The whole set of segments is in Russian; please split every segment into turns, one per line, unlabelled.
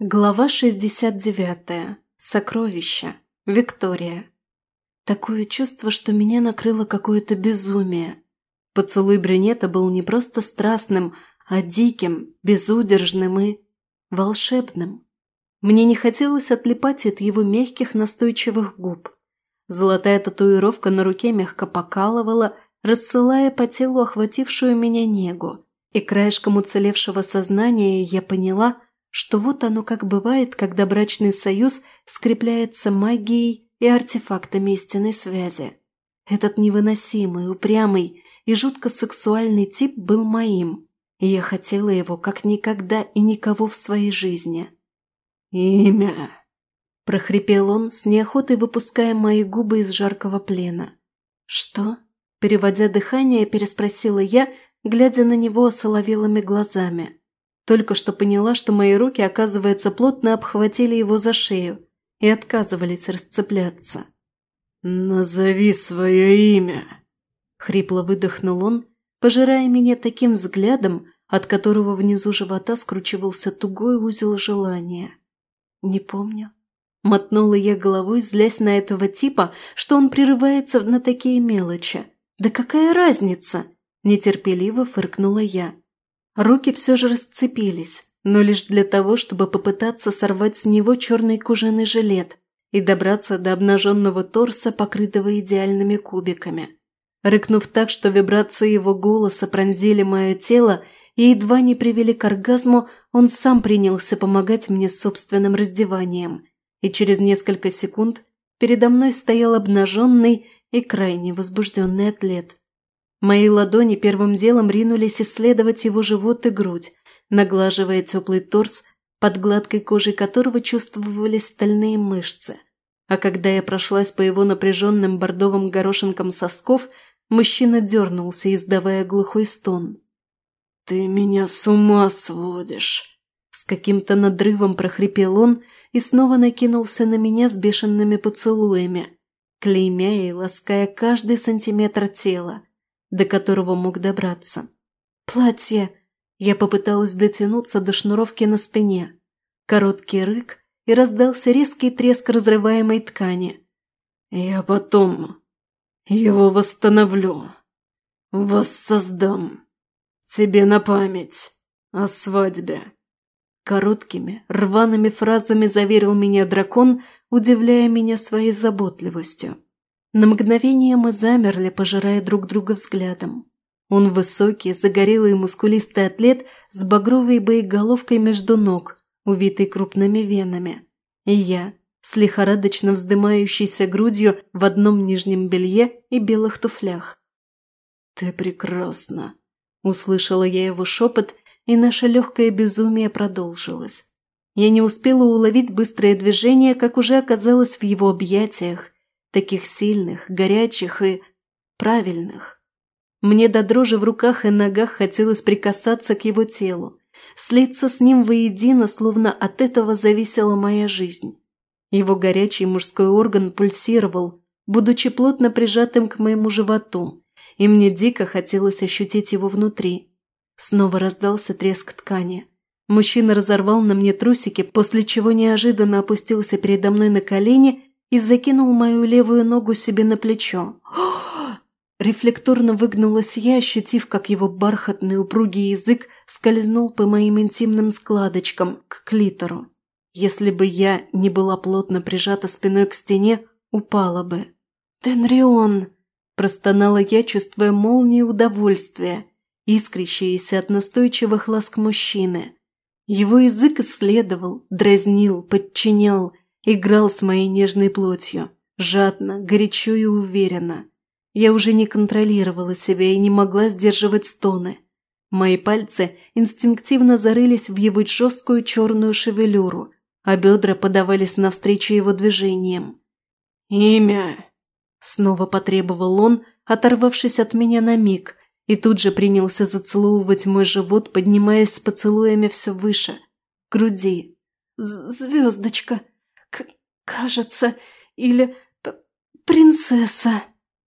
Глава 69. Сокровища. Виктория. Такое чувство, что меня накрыло какое-то безумие. Поцелуй брюнета был не просто страстным, а диким, безудержным и волшебным. Мне не хотелось отлипать от его мягких настойчивых губ. Золотая татуировка на руке мягко покалывала, рассылая по телу охватившую меня негу, и краешком уцелевшего сознания я поняла – что вот оно как бывает, когда брачный союз скрепляется магией и артефактами истинной связи. Этот невыносимый, упрямый и жутко сексуальный тип был моим, и я хотела его как никогда и никого в своей жизни.
«Имя!»
– прохрипел он, с неохотой выпуская мои губы из жаркого плена. «Что?» – переводя дыхание, переспросила я, глядя на него осоловелыми глазами. Только что поняла, что мои руки, оказывается, плотно обхватили его за шею и отказывались расцепляться.
«Назови свое имя!»
Хрипло выдохнул он, пожирая меня таким взглядом, от которого внизу живота скручивался тугой узел желания. «Не помню». Мотнула я головой, злясь на этого типа, что он прерывается на такие мелочи. «Да какая разница?» – нетерпеливо фыркнула я. Руки все же расцепились, но лишь для того, чтобы попытаться сорвать с него черный кожаный жилет и добраться до обнаженного торса, покрытого идеальными кубиками. Рыкнув так, что вибрации его голоса пронзили мое тело и едва не привели к оргазму, он сам принялся помогать мне собственным раздеванием. И через несколько секунд передо мной стоял обнаженный и крайне возбужденный атлет. Мои ладони первым делом ринулись исследовать его живот и грудь, наглаживая теплый торс, под гладкой кожей которого чувствовались стальные мышцы. А когда я прошлась по его напряженным бордовым горошинкам сосков, мужчина дернулся, издавая глухой стон.
«Ты меня с ума сводишь!»
С каким-то надрывом прохрипел он и снова накинулся на меня с бешеными поцелуями, клеймя и лаская каждый сантиметр тела, до которого мог добраться. «Платье!» Я попыталась дотянуться до шнуровки на спине. Короткий рык, и раздался резкий треск разрываемой ткани.
«Я потом его восстановлю, воссоздам. Тебе на память о свадьбе».
Короткими, рваными фразами заверил меня дракон, удивляя меня своей заботливостью. На мгновение мы замерли, пожирая друг друга взглядом. Он высокий, загорелый мускулистый атлет с багровой боеголовкой между ног, увитой крупными венами. И я, с лихорадочно вздымающейся грудью в одном нижнем белье и белых туфлях.
«Ты прекрасна!»
– услышала я его шепот, и наше легкое безумие продолжилось. Я не успела уловить быстрое движение, как уже оказалась в его объятиях – таких сильных, горячих и правильных. Мне до дрожи в руках и ногах хотелось прикасаться к его телу, слиться с ним воедино, словно от этого зависела моя жизнь. Его горячий мужской орган пульсировал, будучи плотно прижатым к моему животу, и мне дико хотелось ощутить его внутри. Снова раздался треск ткани. Мужчина разорвал на мне трусики, после чего неожиданно опустился передо мной на колени и закинул мою левую ногу себе на плечо. Рефлекторно выгнулась я, ощутив, как его бархатный упругий язык скользнул по моим интимным складочкам к клитору. Если бы я не была плотно прижата спиной к стене, упала бы. «Тенрион!» – простонала я, чувствуя молнии удовольствия, искрящиеся от настойчивых ласк мужчины. Его язык исследовал, дразнил, подчинял, играл с моей нежной плотью, жадно, горячо и уверенно. Я уже не контролировала себя и не могла сдерживать стоны. Мои пальцы инстинктивно зарылись в его жесткую черную шевелюру, а бедра подавались навстречу его движениям.
«Имя!»
– снова потребовал он, оторвавшись от меня на миг, и тут же принялся зацеловывать мой живот, поднимаясь с поцелуями все выше, к груди. «Звездочка!» «Кажется, или принцесса?»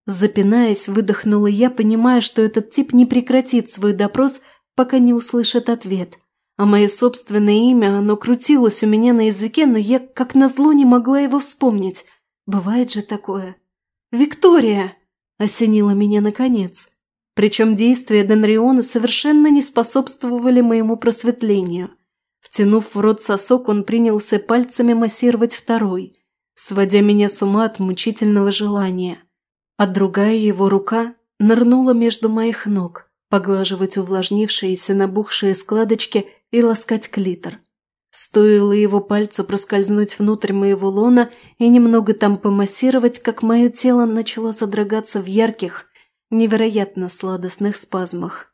Запинаясь, выдохнула я, понимая, что этот тип не прекратит свой допрос, пока не услышит ответ, а мое собственное имя, оно крутилось у меня на языке, но я, как назло, не могла его вспомнить. Бывает же такое. «Виктория!» – осенила меня наконец. Причем действия Денриона совершенно не способствовали моему просветлению. Втянув в рот сосок, он принялся пальцами массировать второй, сводя меня с ума от мучительного желания. А другая его рука нырнула между моих ног, поглаживать увлажнившиеся набухшие складочки и ласкать клитор. Стоило его пальцу проскользнуть внутрь моего лона и немного там помассировать, как мое тело начало содрогаться в ярких, невероятно сладостных спазмах.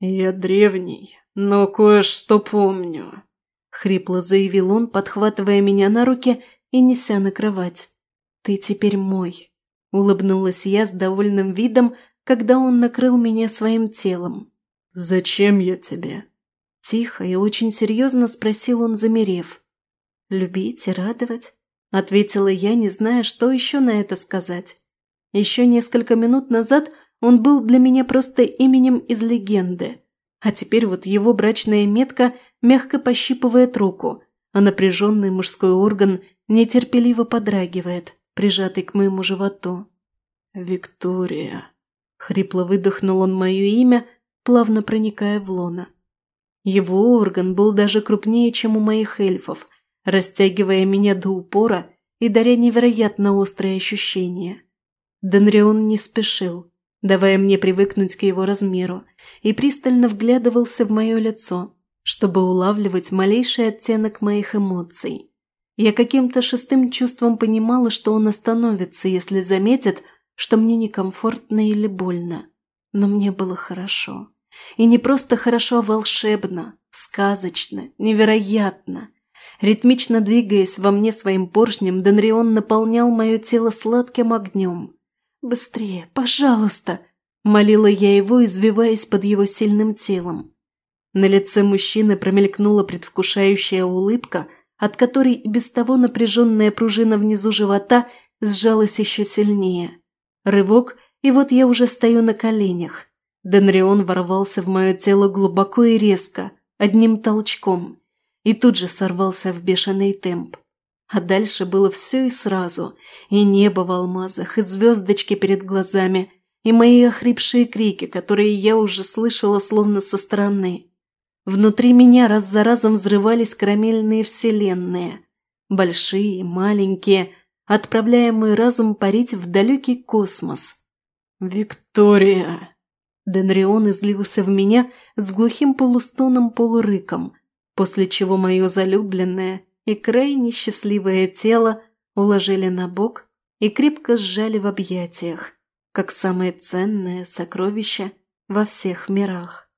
«Я древний, но кое-что помню», — хрипло заявил он, подхватывая меня на руки и неся на кровать.
«Ты теперь мой», — улыбнулась я с довольным видом, когда он накрыл меня своим телом.
«Зачем я тебе?»
Тихо и очень серьезно спросил он, замерев. «Любить и радовать?» – ответила я, не зная, что еще на это сказать. Еще несколько минут назад он был для меня просто именем из легенды, а теперь вот его брачная метка мягко пощипывает руку, а напряженный мужской орган нетерпеливо подрагивает, прижатый к моему животу.
«Виктория», –
хрипло выдохнул он мое имя, плавно проникая в лона. Его орган был даже крупнее, чем у моих эльфов, растягивая меня до упора и даря невероятно острые ощущения. Денрион не спешил, давая мне привыкнуть к его размеру, и пристально вглядывался в мое лицо, чтобы улавливать малейший оттенок моих эмоций. Я каким-то шестым чувством понимала, что он остановится, если заметит, что мне некомфортно или больно. Но мне было хорошо. И не просто хорошо, а волшебно, сказочно, невероятно. Ритмично двигаясь во мне своим поршнем, Денрион наполнял мое тело сладким огнем. «Быстрее, пожалуйста!» – молила я его, извиваясь под его сильным телом. На лице мужчины промелькнула предвкушающая улыбка, от которой и без того напряженная пружина внизу живота сжалась еще сильнее. Рывок, и вот я уже стою на коленях. Денрион ворвался в мое тело глубоко и резко, одним толчком, и тут же сорвался в бешеный темп. А дальше было все и сразу, и небо в алмазах, и звездочки перед глазами, и мои охрипшие крики, которые я уже слышала словно со стороны. Внутри меня раз за разом взрывались карамельные вселенные, большие, маленькие, отправляя мой разум парить в далекий космос.
«Виктория!»
Денрион излился в меня с глухим полустоном-полурыком, после чего мое залюбленное и крайне счастливое тело уложили на бок и крепко сжали в объятиях, как самое ценное сокровище во всех мирах.